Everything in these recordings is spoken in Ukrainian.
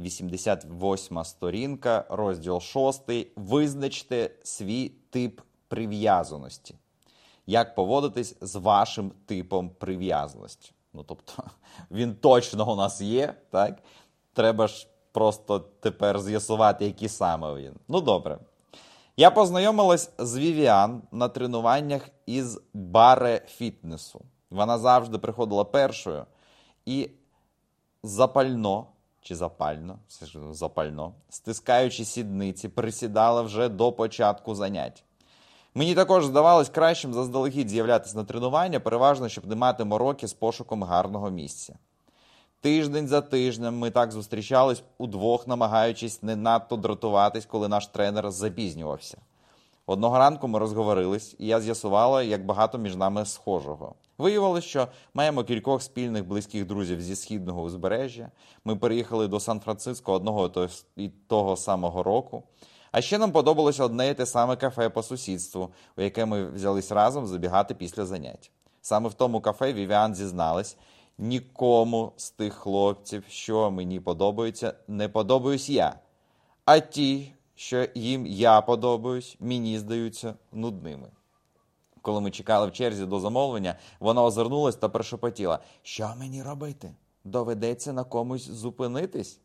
88 сторінка, розділ 6. Визначте свій тип прив'язаності. Як поводитись з вашим типом прив'язаності? Ну, тобто, він точно у нас є, так? Треба ж просто тепер з'ясувати, який саме він. Ну, добре. Я познайомилась з Вівіан на тренуваннях із баре фітнесу. Вона завжди приходила першою і запально чи запально, все ж запально, стискаючи сідниці, присідала вже до початку занять. Мені також здавалось кращим заздалегідь з'являтися на тренування, переважно, щоб не мати мороки з пошуком гарного місця. Тиждень за тижнем ми так зустрічались удвох, намагаючись не надто дратуватись, коли наш тренер запізнювався. Одного ранку ми розговорились, і я з'ясувала, як багато між нами схожого. Виявилось, що маємо кількох спільних близьких друзів зі східного узбережжя. Ми переїхали до Сан-Франциско одного і того самого року. А ще нам подобалося одне і те саме кафе по сусідству, у яке ми взялись разом забігати після занять. Саме в тому кафе Вівіан зізналась, нікому з тих хлопців, що мені подобаються, не подобаюсь я. А ті, що їм я подобаюсь, мені здаються нудними. Коли ми чекали в черзі до замовлення, вона озирнулась та прошепотіла: Що мені робити? Доведеться на комусь зупинитись?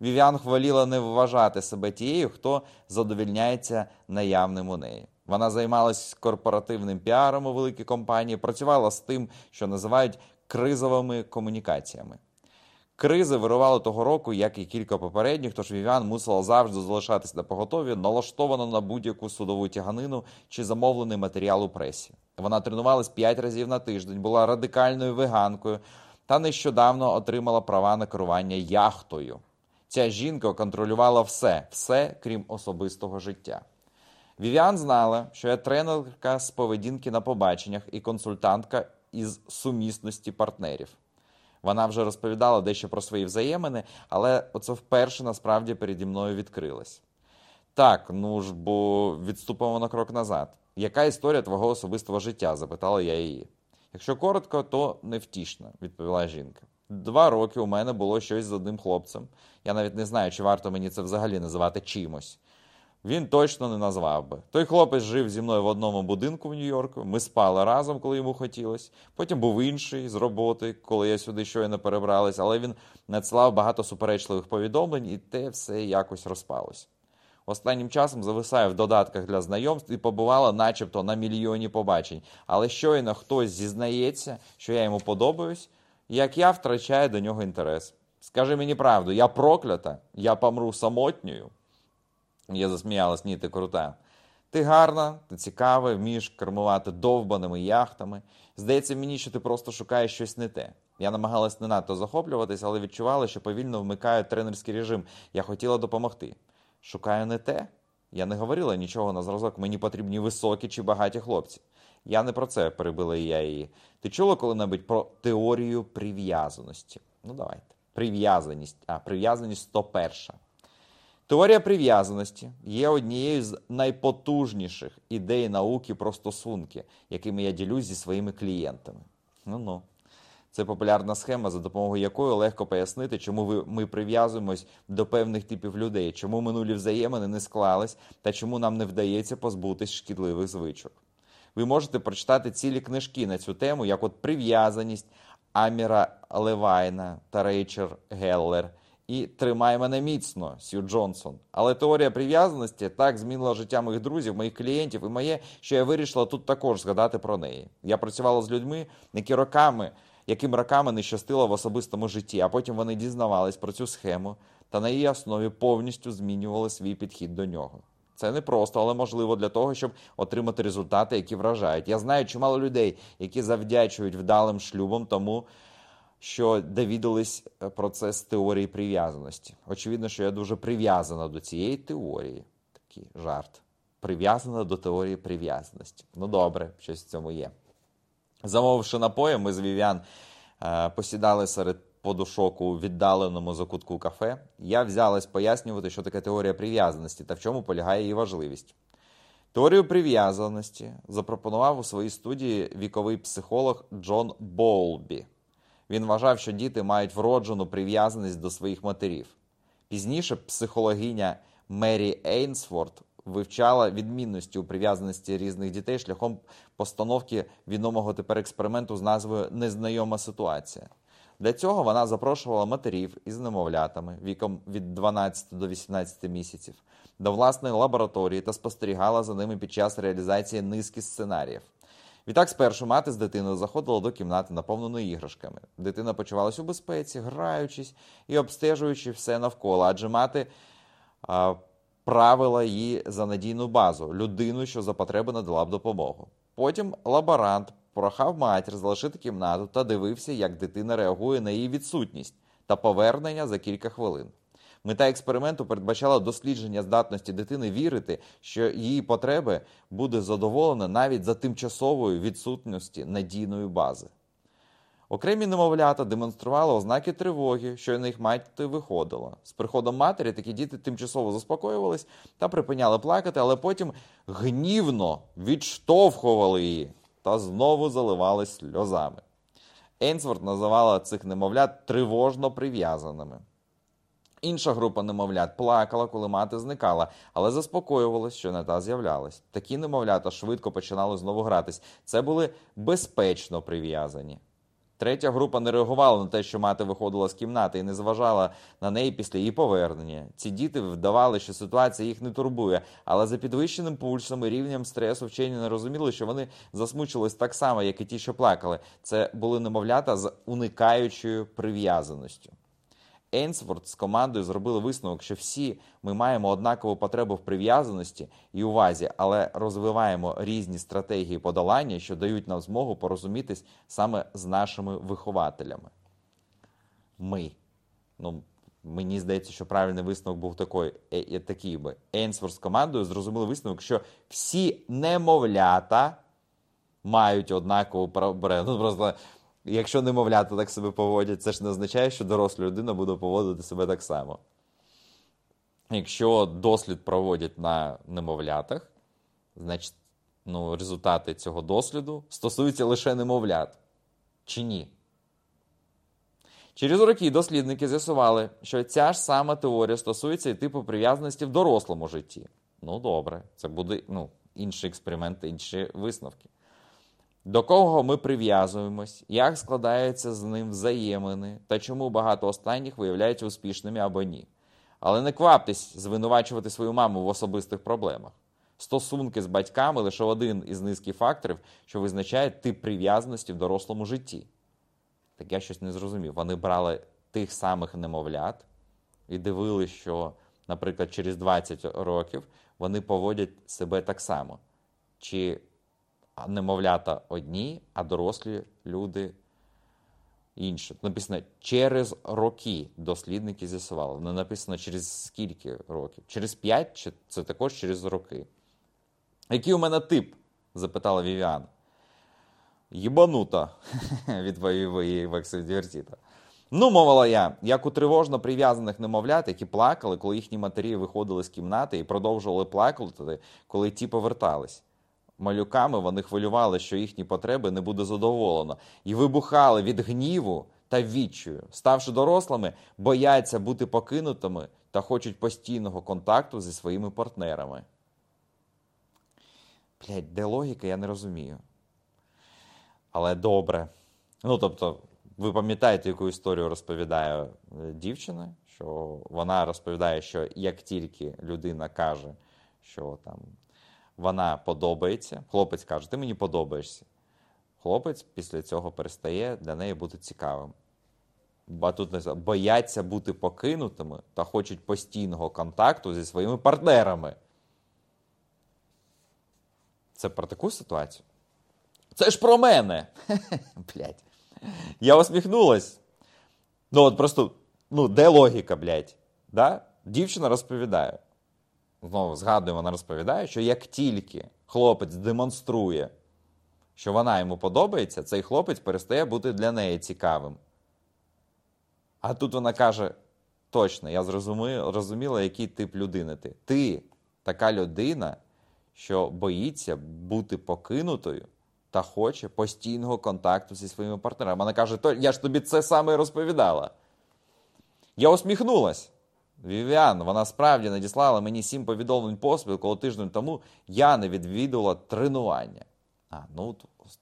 Вів'ян воліла не вважати себе тією, хто задовільняється наявним у неї. Вона займалась корпоративним піаром у великій компанії, працювала з тим, що називають кризовими комунікаціями. Кризи вирували того року, як і кілька попередніх, тож Вівіан мусила завжди залишатись на поготові, налаштована на будь-яку судову тяганину чи замовлений матеріал у пресі. Вона тренувалась п'ять разів на тиждень, була радикальною веганкою та нещодавно отримала права на керування яхтою. Ця жінка контролювала все, все крім особистого життя. Вівіан знала, що я тренерка з поведінки на побаченнях і консультантка із сумісності партнерів. Вона вже розповідала дещо про свої взаємини, але оце вперше насправді переді мною відкрилось. Так, ну ж бо відступимо на крок назад. Яка історія твого особистого життя? запитала я її. Якщо коротко, то невтішна, відповіла жінка. Два роки у мене було щось з одним хлопцем. Я навіть не знаю, чи варто мені це взагалі називати чимось. Він точно не назвав би. Той хлопець жив зі мною в одному будинку в Нью-Йорку. Ми спали разом, коли йому хотілося. Потім був інший з роботи, коли я сюди щойно перебралась, але він надсилав багато суперечливих повідомлень, і те все якось розпалось. Останнім часом зависаю в додатках для знайомств і побувала начебто на мільйоні побачень. Але щойно хтось зізнається, що я йому подобаюсь, як я втрачаю до нього інтерес. Скажи мені правду, я проклята, я помру самотньою. Я засміялась, ні, ти крута. Ти гарна, ти цікава, вмієш кермувати довбаними яхтами. Здається мені, що ти просто шукаєш щось не те. Я намагалась не надто захоплюватись, але відчувала, що повільно вмикаю тренерський режим. Я хотіла допомогти. Шукаю не те. Я не говорила нічого на зразок, мені потрібні високі чи багаті хлопці. Я не про це перебила я її. Ти чула коли-небудь про теорію прив'язаності? Ну, давайте. Прив'язаність. А, прив'язаність 101. Теорія прив'язаності є однією з найпотужніших ідей науки про стосунки, якими я ділюсь зі своїми клієнтами. Ну ну. Це популярна схема, за допомогою якої легко пояснити, чому ми прив'язуємось до певних типів людей, чому минулі взаємини не склались та чому нам не вдається позбутись шкідливих звичок. Ви можете прочитати цілі книжки на цю тему, як от прив'язаність Аміра Левайна та Рейчер Геллер і Тримай мене міцно, Сью Джонсон. Але теорія прив'язаності так змінила життя моїх друзів, моїх клієнтів і моє, що я вирішила тут також згадати про неї. Я працювала з людьми, які роками, яким роками не щастило в особистому житті, а потім вони дізнавались про цю схему та на її основі повністю змінювали свій підхід до нього. Це не просто, але можливо для того, щоб отримати результати, які вражають. Я знаю чимало людей, які завдячують вдалим шлюбом тому, що довідались е, про це з теорії прив'язаності. Очевидно, що я дуже прив'язана до цієї теорії. Такий жарт. Прив'язана до теорії прив'язаності. Ну добре, щось в цьому є. Замовивши напої, ми з Вів'ян е, посідали серед подушок у віддаленому закутку кафе. Я взялась пояснювати, що таке теорія прив'язаності та в чому полягає її важливість. Теорію прив'язаності запропонував у своїй студії віковий психолог Джон Болбі. Він вважав, що діти мають вроджену прив'язаність до своїх матерів. Пізніше психологиня Мері Ейнсворт вивчала відмінності у прив'язаності різних дітей шляхом постановки відомого тепер експерименту з назвою Незнайома ситуація. Для цього вона запрошувала матерів із немовлятами віком від 12 до 18 місяців до власної лабораторії та спостерігала за ними під час реалізації низки сценаріїв. Відтак, спершу мати з дитиною заходила до кімнати, наповненої іграшками. Дитина почувалась у безпеці, граючись і обстежуючи все навколо, адже мати а, правила її за надійну базу, людину, що за потреби надала б допомогу. Потім лаборант прохав матір залишити кімнату та дивився, як дитина реагує на її відсутність та повернення за кілька хвилин. Мета експерименту передбачала дослідження здатності дитини вірити, що її потреби буде задоволено навіть за тимчасової відсутності надійної бази. Окремі немовлята демонстрували ознаки тривоги, що на їх мати виходила. З приходом матері такі діти тимчасово заспокоювались та припиняли плакати, але потім гнівно відштовхували її та знову заливались сльозами. Ейнсворт називала цих немовлят тривожно прив'язаними. Інша група немовлят плакала, коли мати зникала, але заспокоювалась, що не та з'являлась. Такі немовлята швидко починали знову гратись. Це були безпечно прив'язані. Третя група не реагувала на те, що мати виходила з кімнати і не зважала на неї після її повернення. Ці діти вдавали, що ситуація їх не турбує, але за підвищеним пульсом і рівнем стресу вчені не розуміли, що вони засмучились так само, як і ті, що плакали. Це були немовлята з уникаючою прив'язаністю. Ейнсворт з командою зробили висновок, що всі ми маємо однакову потребу в прив'язаності і увазі, але розвиваємо різні стратегії подолання, що дають нам змогу порозумітись саме з нашими вихователями. Ми. Ну, Мені здається, що правильний висновок був такий, е, такий би. Ейнсворт з командою зрозуміли висновок, що всі немовлята мають однакову. Ну, Якщо немовлята так себе поводять, це ж не означає, що доросла людина буде поводити себе так само. Якщо дослід проводять на немовлятах, значить ну, результати цього досліду стосуються лише немовлят. Чи ні? Через роки дослідники з'ясували, що ця ж сама теорія стосується і типу прив'язаності в дорослому житті. Ну, добре, це буде ну, інші експерименти, інші висновки. До кого ми прив'язуємось, як складаються з ним взаємини та чому багато останніх виявляються успішними або ні. Але не кваптесь звинувачувати свою маму в особистих проблемах. Стосунки з батьками лише один із низки факторів, що визначає тип прив'язаності в дорослому житті. Так я щось не зрозумів. Вони брали тих самих немовлят і дивилися, що, наприклад, через 20 років вони поводять себе так само. Чи немовлята одні, а дорослі люди інші. Написано через роки дослідники з'ясували. Не написано через скільки років? Через п'ять, чи це також через роки. Який у мене тип? запитала Вівіан. Єбанута, відповів її Вексидіверсіта. Ну, мовила я, як у тривожно прив'язаних немовлят, які плакали, коли їхні матері виходили з кімнати і продовжували плакати, коли ті повертались малюками вони хвилювали, що їхні потреби не буде задоволено, і вибухали від гніву та відчую. Ставши дорослими, бояться бути покинутими та хочуть постійного контакту зі своїми партнерами. Блять, де логіка, я не розумію. Але добре. Ну, тобто, ви пам'ятаєте, яку історію розповідає е, дівчина, що вона розповідає, що як тільки людина каже, що там вона подобається. Хлопець каже, ти мені подобаєшся. Хлопець після цього перестає для неї бути цікавим. Бо тут бояться бути покинутими та хочуть постійного контакту зі своїми партнерами. Це про таку ситуацію? Це ж про мене. Блять. Я усміхнулась. Ну, от просто, ну, де логіка, блядь? Да? Дівчина розповідає знову згадуємо, вона розповідає, що як тільки хлопець демонструє, що вона йому подобається, цей хлопець перестає бути для неї цікавим. А тут вона каже: точно, я зрозуміла, який тип людини ти. Ти така людина, що боїться бути покинутою та хоче постійного контакту зі своїми партнерами. Вона каже, я ж тобі це саме розповідала. Я усміхнулась. Вівіан, вона справді надіслала мені сім повідомлень поспіль, коли тиждень тому я не відвідувала тренування. А, ну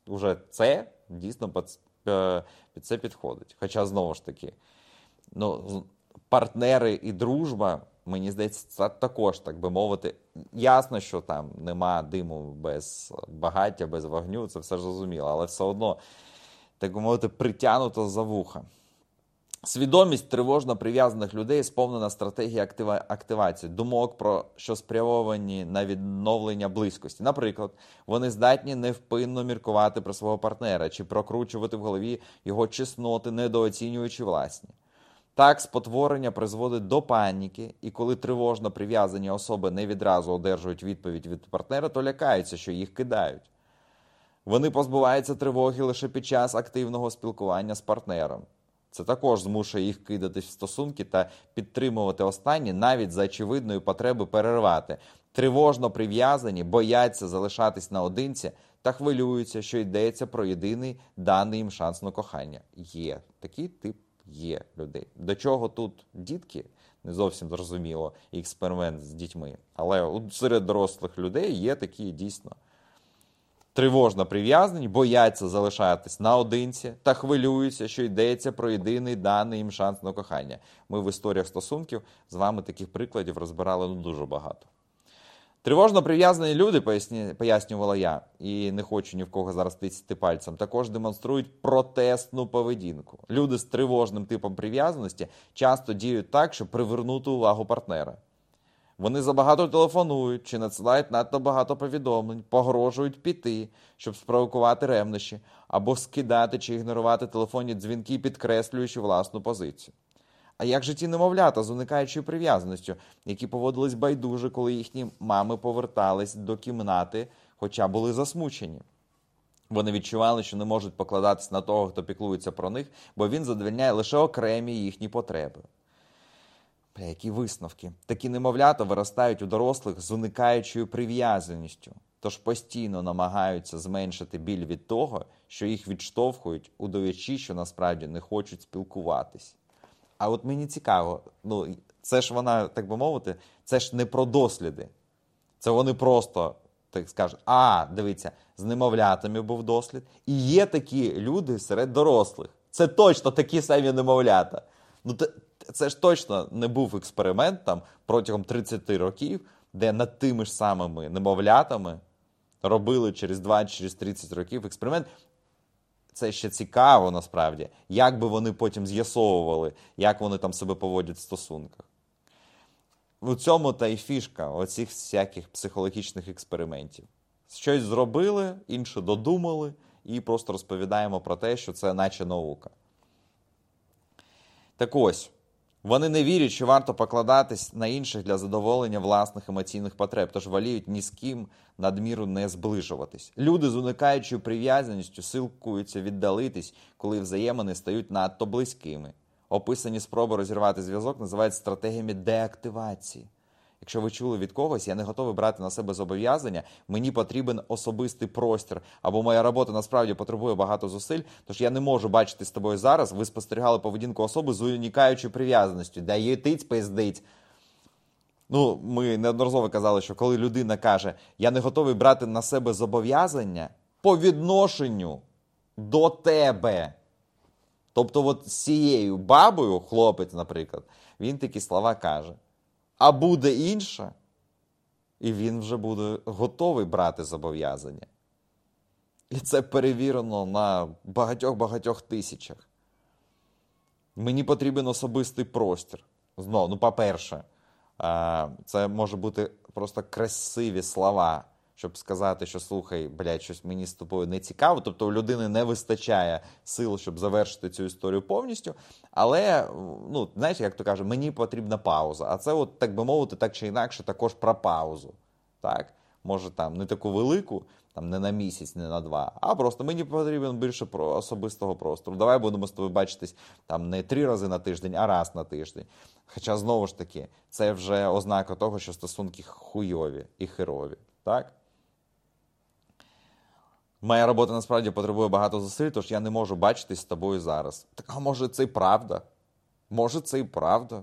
вже це дійсно під, е, під це підходить. Хоча знову ж таки, ну, партнери і дружба, мені здається, це також, так би мовити. Ясно, що там нема диму без багаття, без вогню, це все ж зрозуміло, але все одно, так би мовити, притягнуто за вуха. Свідомість тривожно прив'язаних людей сповнена стратегія актива... активації, думок про що спрямовані на відновлення близькості. Наприклад, вони здатні невпинно міркувати про свого партнера чи прокручувати в голові його чесноти, недооцінюючи власні. Так, спотворення призводить до паніки, і коли тривожно прив'язані особи не відразу одержують відповідь від партнера, то лякаються, що їх кидають. Вони позбуваються тривоги лише під час активного спілкування з партнером. Це також змушує їх кидатись в стосунки та підтримувати останні навіть за очевидної потреби перервати. Тривожно прив'язані, бояться залишатись наодинці та хвилюються, що йдеться про єдиний даний їм шанс на кохання. Є такий тип є людей. До чого тут дітки? Не зовсім зрозуміло експеримент з дітьми. Але серед дорослих людей є такі дійсно тривожно прив'язані, бояться залишатись наодинці та хвилюються, що йдеться про єдиний даний їм шанс на кохання. Ми в історіях стосунків з вами таких прикладів розбирали ну, дуже багато. Тривожно прив'язані люди, пояснювала я, і не хочу ні в кого зараз тисяти пальцем, також демонструють протестну поведінку. Люди з тривожним типом прив'язаності часто діють так, щоб привернути увагу партнера. Вони забагато телефонують чи надсилають надто багато повідомлень, погрожують піти, щоб спровокувати ревнощі, або скидати чи ігнорувати телефонні дзвінки, підкреслюючи власну позицію. А як же ті немовлята з уникаючою прив'язаністю, які поводились байдуже, коли їхні мами повертались до кімнати, хоча були засмучені? Вони відчували, що не можуть покладатись на того, хто піклується про них, бо він задовільняє лише окремі їхні потреби. Бля, які висновки? Такі немовлята виростають у дорослих з уникаючою прив'язаністю, тож постійно намагаються зменшити біль від того, що їх відштовхують, удовічі, що насправді не хочуть спілкуватись. А от мені цікаво, ну це ж вона, так би мовити, це ж не про досліди. Це вони просто так скажуть, а, дивіться, з немовлятами був дослід. І є такі люди серед дорослих. Це точно такі самі немовлята. Ну, це ж точно не був експеримент там протягом 30 років, де над тими ж самими немовлятами робили через 20 через 30 років експеримент. Це ще цікаво насправді, як би вони потім з'ясовували, як вони там себе поводять в стосунках. У цьому та й фішка оцих всяких психологічних експериментів. Щось зробили, інше додумали, і просто розповідаємо про те, що це наче наука. Так ось. Вони не вірять, що варто покладатись на інших для задоволення власних емоційних потреб, тож воліють ні з ким надміру не зближуватись. Люди з уникаючою прив'язаністю силкуються віддалитись, коли взаємини стають надто близькими. Описані спроби розірвати зв'язок називають стратегіями деактивації. Якщо ви чули від когось, я не готовий брати на себе зобов'язання, мені потрібен особистий простір, або моя робота насправді потребує багато зусиль, тож я не можу бачити з тобою зараз. Ви спостерігали поведінку особи з унікаючою прив'язаністю, де є тиць пиздить. Ну, ми неодноразово казали, що коли людина каже, я не готовий брати на себе зобов'язання по відношенню до тебе. Тобто, от з цією бабою, хлопець, наприклад, він такі слова каже а буде інше, і він вже буде готовий брати зобов'язання. І це перевірено на багатьох-багатьох тисячах. Мені потрібен особистий простір. Знову, ну, по-перше, це може бути просто красиві слова щоб сказати, що слухай, блядь, щось мені з тобою не цікаво. Тобто у людини не вистачає сил, щоб завершити цю історію повністю. Але, ну, знаєш, як то каже, мені потрібна пауза. А це, от, так би мовити, так чи інакше, також про паузу. Так? Може, там не таку велику, там не на місяць, не на два, а просто мені потрібен більше про особистого простору. Давай будемо з тобою бачитись там не три рази на тиждень, а раз на тиждень. Хоча знову ж таки, це вже ознака того, що стосунки хуйові і херові. Так? Моя робота насправді потребує багато зусиль, тож я не можу бачитись з тобою зараз. Так а може це і правда? Може, це і правда.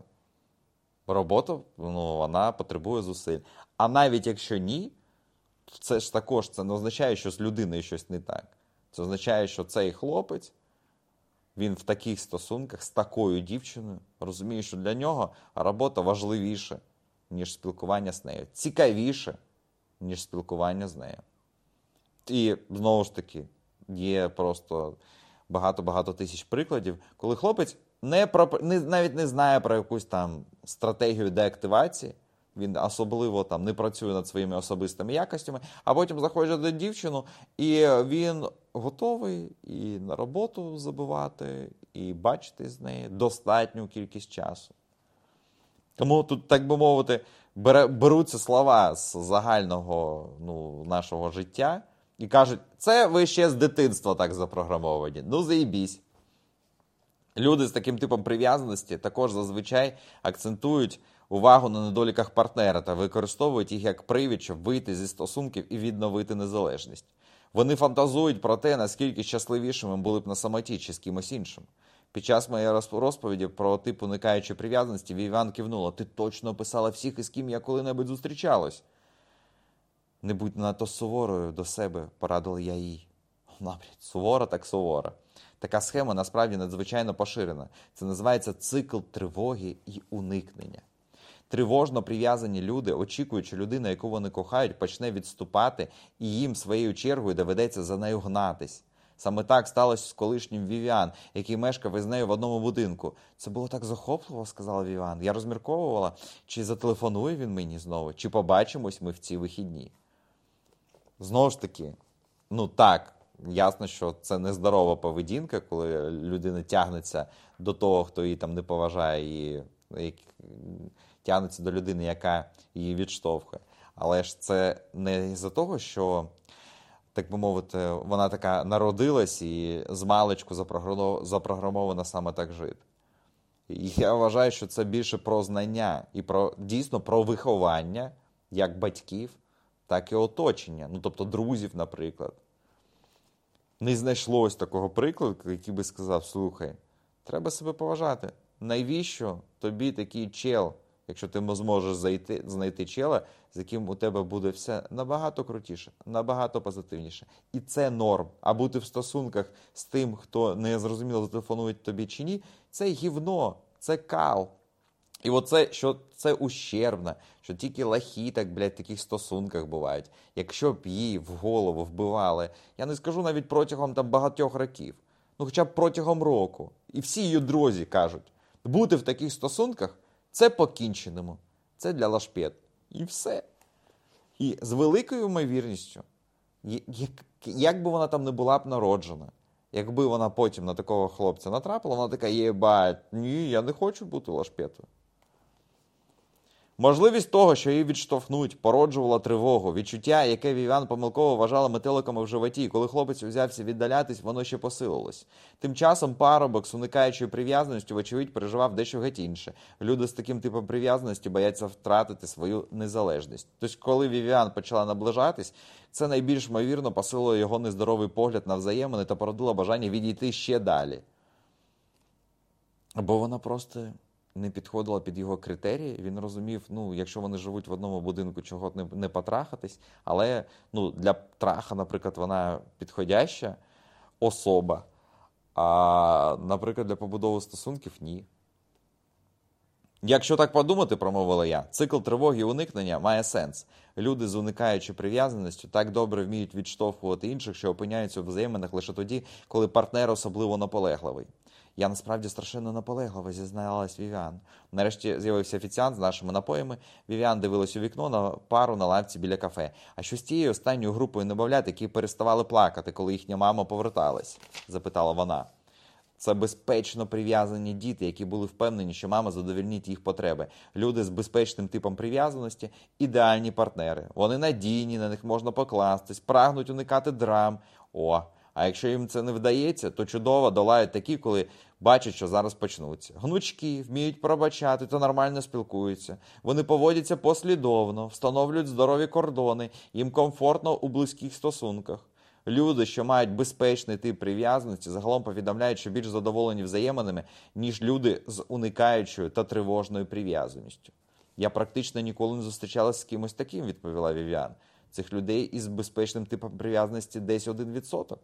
робота ну, вона потребує зусиль. А навіть якщо ні, це ж також це не означає, що з людиною щось не так. Це означає, що цей хлопець, він в таких стосунках з такою дівчиною розуміє, що для нього робота важливіша, ніж спілкування з нею. Цікавіше, ніж спілкування з нею. І знову ж таки, є просто багато-багато тисяч прикладів, коли хлопець не про, не, навіть не знає про якусь там стратегію деактивації, він особливо там не працює над своїми особистими якостями, а потім заходить до дівчину, і він готовий і на роботу забивати, і бачити з нею достатню кількість часу. Тому тут, так би мовити, беруться слова з загального ну, нашого життя і кажуть, це ви ще з дитинства так запрограмовані. Ну, заїбісь. Люди з таким типом прив'язаності також зазвичай акцентують увагу на недоліках партнера та використовують їх як привід, щоб вийти зі стосунків і відновити незалежність. Вони фантазують про те, наскільки щасливішими були б на самоті чи з кимось іншим. Під час моєї розповіді про тип уникаючої прив'язаності Віван кивнула: Ти точно описала всіх, із ким я коли-небудь зустрічалась. Не будь надто суворою до себе, порадила я їй. Набрід, сувора так сувора. Така схема насправді надзвичайно поширена. Це називається цикл тривоги і уникнення. Тривожно прив'язані люди, очікують, що людина, яку вони кохають, почне відступати, і їм своєю чергою доведеться за нею гнатись. Саме так сталося з колишнім Вівіан, який мешкав із нею в одному будинку. Це було так захопливо, сказала Вівіан. Я розмірковувала, чи зателефонує він мені знову, чи побачимось ми в ці вихідні. Знову ж таки, ну так, ясно, що це нездорова поведінка, коли людина тягнеться до того, хто її там не поважає, і тягнеться до людини, яка її відштовхує. Але ж це не за того, що, так би мовити, вона така народилась і з маличку запрограмована саме так жити. І я вважаю, що це більше про знання і про дійсно про виховання як батьків, так і оточення. Ну, тобто друзів, наприклад. Не знайшлось такого прикладу, який би сказав: слухай, треба себе поважати. Навіщо тобі такий чел? якщо ти зможеш зайти, знайти чела, з яким у тебе буде все набагато крутіше, набагато позитивніше. І це норм. А бути в стосунках з тим, хто не зрозуміло зателефонує тобі чи ні, це гівно, це кал. І оце, що це ущербно, що тільки лахі так, блядь, в таких стосунках бувають. Якщо б її в голову вбивали, я не скажу навіть протягом там багатьох років, ну хоча б протягом року. І всі її друзі кажуть, бути в таких стосунках це покінченому, це для лашпет. І все. І з великою ймовірністю, як, як би вона там не була б народжена, якби вона потім на такого хлопця натрапила, вона така, єбать, ні, я не хочу бути лашпетою. Можливість того, що її відштовхнуть, породжувала тривогу, відчуття, яке Вівіан помилково вважала метеликами в животі, коли хлопець узявся віддалятись, воно ще посилилось. Тим часом парубок, з уникаючою прив'язаністю, вочевидь, переживав дещо геть інше. Люди з таким типом прив'язаності бояться втратити свою незалежність. Тобто, коли Вівіан почала наближатись, це найбільш ймовірно посилило його нездоровий погляд на взаємини та породило бажання відійти ще далі. Бо вона просто не підходила під його критерії. Він розумів, ну, якщо вони живуть в одному будинку, чого не, не потрахатись. Але ну, для траха, наприклад, вона підходяща особа. А, наприклад, для побудови стосунків ні. Якщо так подумати, промовила я, цикл тривоги і уникнення має сенс. Люди з уникаючою прив'язаністю так добре вміють відштовхувати інших, що опиняються в взаєминах лише тоді, коли партнер особливо наполегливий. Я насправді страшенно наполегливо зізналась Вівіан. Нарешті з'явився офіціант з нашими напоями. Вівіан дивилась у вікно на пару на лавці біля кафе. А що з тією останньою групою немовлят, які переставали плакати, коли їхня мама поверталась? запитала вона. Це безпечно прив'язані діти, які були впевнені, що мама задовільнить їх потреби. Люди з безпечним типом прив'язаності ідеальні партнери. Вони надійні, на них можна покластись, прагнуть уникати драм. О, а якщо їм це не вдається, то чудово долають такі, коли бачать, що зараз почнуться. Гнучки вміють пробачати та нормально спілкуються. Вони поводяться послідовно, встановлюють здорові кордони, їм комфортно у близьких стосунках. Люди, що мають безпечний тип прив'язаності, загалом повідомляють, що більш задоволені взаєминами, ніж люди з уникаючою та тривожною прив'язаністю. Я практично ніколи не зустрічалася з кимось таким, відповіла Вівіан. Цих людей із безпечним типом прив'язаності десь 1%.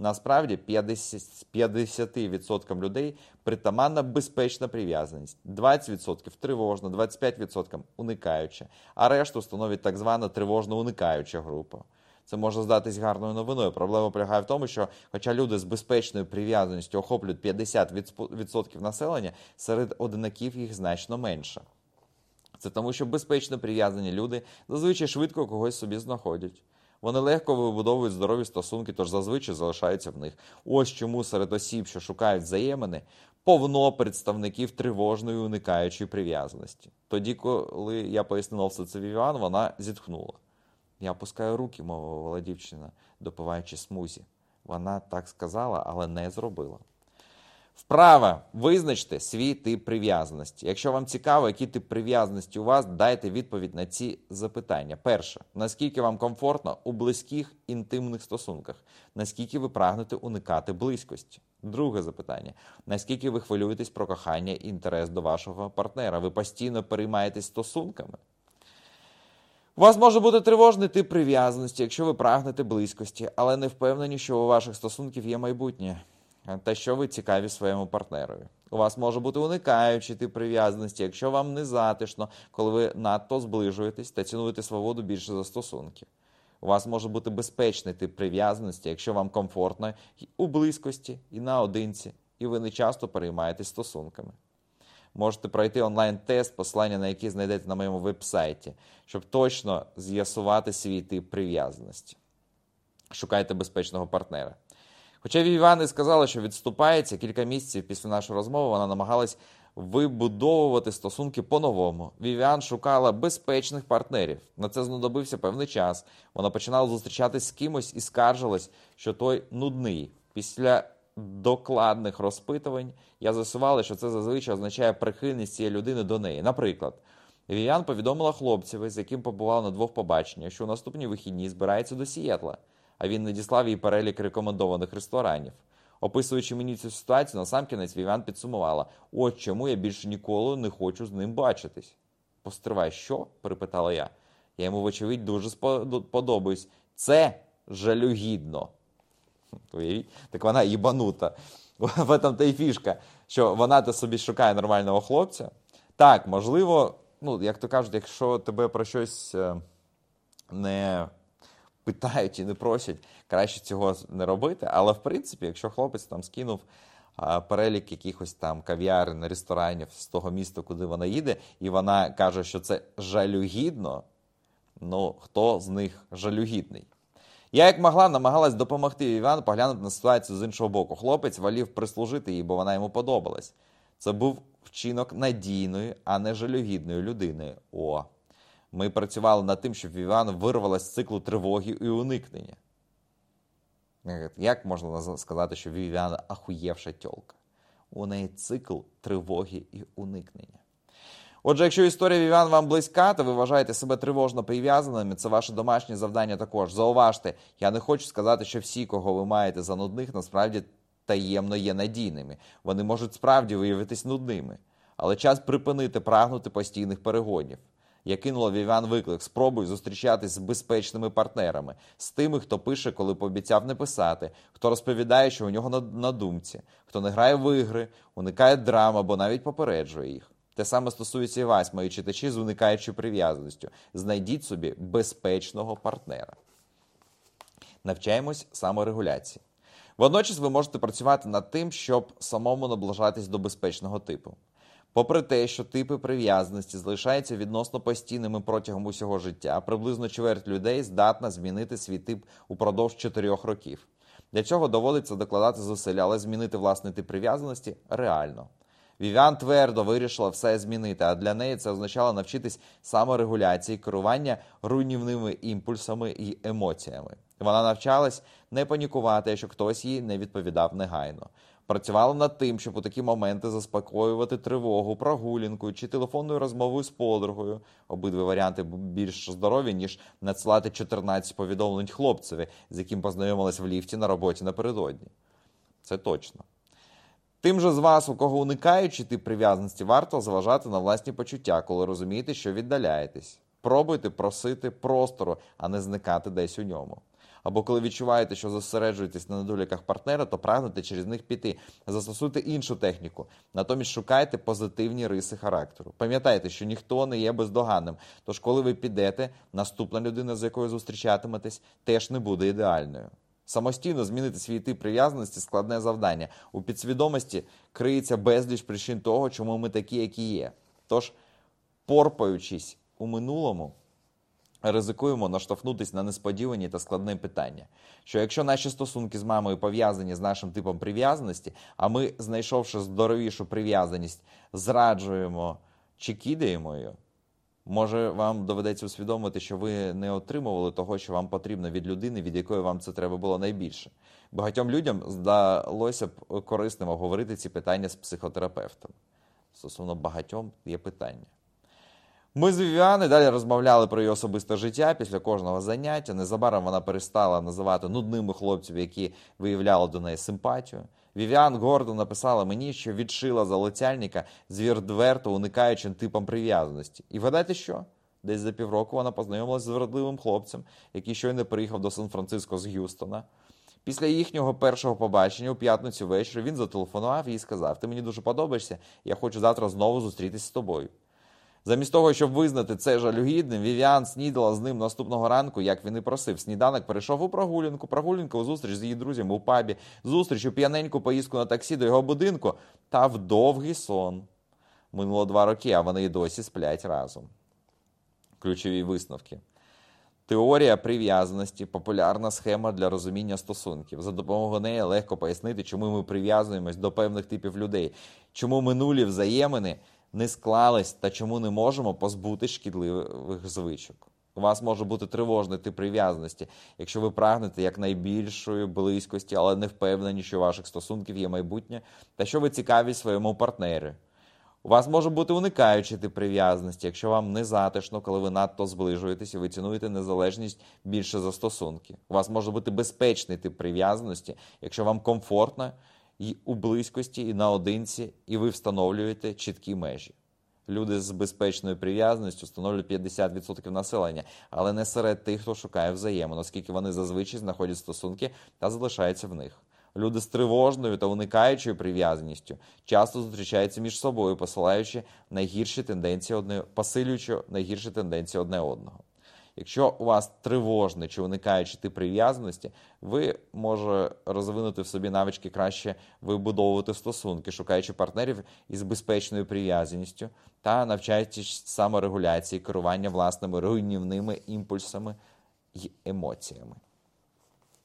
Насправді 50, 50% людей притаманна безпечна прив'язаність, 20% тривожна, 25% уникаюча, а решту становить так звана тривожно уникаюча група. Це може здатись гарною новиною. Проблема полягає в тому, що, хоча люди з безпечною прив'язаністю охоплюють 50% населення, серед одинаків їх значно менше. Це тому, що безпечно прив'язані люди зазвичай швидко когось собі знаходять. Вони легко вибудовують здорові стосунки, тож зазвичай залишаються в них. Ось чому серед осіб, що шукають взаємини, повно представників тривожної уникаючої прив'язаності. Тоді, коли я пояснила все це Вівіан, вона зітхнула. Я опускаю руки, мовила дівчина, допиваючи смузі. Вона так сказала, але не зробила. Вправа. Визначте свій тип прив'язаності. Якщо вам цікаво, який тип прив'язаності у вас, дайте відповідь на ці запитання. Перше, наскільки вам комфортно у близьких інтимних стосунках? Наскільки ви прагнете уникати близькості? Друге запитання: наскільки ви хвилюєтесь про кохання і інтерес до вашого партнера? Ви постійно переймаєтесь стосунками? У вас може бути тривожний тип прив'язаності, якщо ви прагнете близькості, але не впевнені, що у ваших стосунків є майбутнє та що ви цікаві своєму партнерові. У вас може бути уникаючий тип прив'язаності, якщо вам не затишно, коли ви надто зближуєтесь та цінуєте свободу більше за стосунки. У вас може бути безпечний тип прив'язаності, якщо вам комфортно у близькості, і наодинці, і ви не часто переймаєтесь стосунками. Можете пройти онлайн-тест, посилання на який знайдете на моєму веб-сайті, щоб точно з'ясувати свій тип прив'язаності. Шукайте безпечного партнера. Хоча Вівіан і сказала, що відступається кілька місяців після нашої розмови, вона намагалась вибудовувати стосунки по-новому. Вівіан шукала безпечних партнерів. На це знадобився певний час. Вона починала зустрічатись з кимось і скаржилась, що той нудний. Після докладних розпитувань я з'ясувала, що це зазвичай означає прихильність цієї людини до неї. Наприклад, Вівіан повідомила хлопцеві, з яким побувала на двох побаченнях, що у наступні вихідні збирається до Сієтла а він надіслав їй перелік рекомендованих ресторанів. Описуючи мені цю ситуацію, насамкінець Вівіан підсумувала: от чому я більше ніколи не хочу з ним бачитись. Постривай, що? перепитала я. Я йому, вочевидь, дуже сподобаюсь. Це жалюгідно. Так вона їбанута. В этом та й фішка, що вона то собі шукає нормального хлопця. Так, можливо, ну, як то кажуть, якщо тебе про щось е, не питають і не просять, краще цього не робити. Але в принципі, якщо хлопець там скинув перелік якихось там кав'ярин, ресторанів з того міста, куди вона їде, і вона каже, що це жалюгідно, ну хто з них жалюгідний? Я як могла намагалась допомогти Івану поглянути на ситуацію з іншого боку. Хлопець волів прислужити їй, бо вона йому подобалась. Це був вчинок надійної, а не жалюгідної людини. О. Ми працювали над тим, щоб Віван вирвалась з циклу тривоги і уникнення. Як можна сказати, що Вівіан ахуєвша тьолка? У неї цикл тривоги і уникнення. Отже, якщо історія Вівіан вам близька, то ви вважаєте себе тривожно прив'язаними, це ваше домашнє завдання також. Зауважте, я не хочу сказати, що всі, кого ви маєте за нудних, насправді таємно є надійними. Вони можуть справді виявитись нудними. Але час припинити прагнути постійних перегонів. Я кинула Вівіан виклик. Спробуй зустрічатись з безпечними партнерами, з тими, хто пише, коли пообіцяв не писати, хто розповідає, що у нього на, на думці, хто не грає в ігри, уникає драм або навіть попереджує їх. Те саме стосується і вас, мої читачі, з уникаючою прив'язаністю. Знайдіть собі безпечного партнера. Навчаємось саморегуляції. Водночас ви можете працювати над тим, щоб самому наближатись до безпечного типу. Попри те, що типи прив'язаності залишаються відносно постійними протягом усього життя, приблизно чверть людей здатна змінити свій тип упродовж 4 років. Для цього доводиться докладати зусиль, але змінити власний тип прив'язаності реально. Вівіан твердо вирішила все змінити, а для неї це означало навчитись саморегуляції, керування руйнівними імпульсами і емоціями. Вона навчалась не панікувати, якщо хтось їй не відповідав негайно. Працювали над тим, щоб у такі моменти заспокоювати тривогу, прогулянкою чи телефонною розмовою з подругою. Обидві варіанти більш здорові, ніж надсилати 14 повідомлень хлопцеві, з яким познайомились в ліфті на роботі напередодні. Це точно. Тим же з вас, у кого уникаючи тип прив'язаності, варто зважати на власні почуття, коли розумієте, що віддаляєтесь. Пробуйте просити простору, а не зникати десь у ньому. Або коли відчуваєте, що зосереджуєтесь на недоліках партнера, то прагнете через них піти. Застосуйте іншу техніку. Натомість шукайте позитивні риси характеру. Пам'ятайте, що ніхто не є бездоганним. Тож, коли ви підете, наступна людина, з якою зустрічатиметесь, теж не буде ідеальною. Самостійно змінити свій тип прив'язаності складне завдання. У підсвідомості криється безліч причин того, чому ми такі, які є. Тож, порпаючись у минулому, ризикуємо наштовхнутися на несподівані та складне питання. Що якщо наші стосунки з мамою пов'язані з нашим типом прив'язаності, а ми, знайшовши здоровішу прив'язаність, зраджуємо чи кидаємо її, може вам доведеться усвідомити, що ви не отримували того, що вам потрібно від людини, від якої вам це треба було найбільше. Багатьом людям здалося б корисним обговорити ці питання з психотерапевтом. Стосовно багатьом є питання. Ми з Вівіани далі розмовляли про її особисте життя після кожного заняття. Незабаром вона перестала називати нудними хлопців, які виявляли до неї симпатію. Вівіан гордо написала мені, що відшила залицяльника звірдверто уникаючим типом прив'язаності. І вгадайте що? Десь за півроку вона познайомилася з вродливим хлопцем, який щойно приїхав до Сан-Франциско з Г'юстона. Після їхнього першого побачення у п'ятницю ввечері він зателефонував і сказав: Ти мені дуже подобаєшся, я хочу завтра знову зустрітися з тобою. Замість того, щоб визнати це жалюгідним, Вівіан снідала з ним наступного ранку, як він і просив. Сніданок перейшов у прогулянку, прогулянку у зустріч з її друзями у пабі, зустріч у п'яненьку поїздку на таксі до його будинку та в довгий сон. Минуло два роки, а вони й досі сплять разом. Ключові висновки. Теорія прив'язаності популярна схема для розуміння стосунків. За допомогою неї легко пояснити, чому ми прив'язуємось до певних типів людей, чому минулі взаємини не склались та чому не можемо позбути шкідливих звичок. У вас може бути тривожний тип прив'язаності, якщо ви прагнете якнайбільшої близькості, але не впевнені, що ваших стосунків є майбутнє, та що ви цікаві своєму партнері. У вас може бути уникаючий тип прив'язаності, якщо вам не затишно, коли ви надто зближуєтесь і ви цінуєте незалежність більше за стосунки. У вас може бути безпечний тип прив'язаності, якщо вам комфортно і у близькості, і наодинці, і ви встановлюєте чіткі межі. Люди з безпечною прив'язаністю становлять 50% населення, але не серед тих, хто шукає взаємин, оскільки вони зазвичай знаходять стосунки та залишаються в них. Люди з тривожною та уникаючою прив'язаністю часто зустрічаються між собою, посилаючи найгірші тенденції одне, посилюючи найгірші тенденції одне одного. Якщо у вас тривожне чи уникаючий тип прив'язаності, ви може розвинути в собі навички краще вибудовувати стосунки, шукаючи партнерів із безпечною прив'язаністю та навчаючись саморегуляції, керування власними руйнівними імпульсами і емоціями.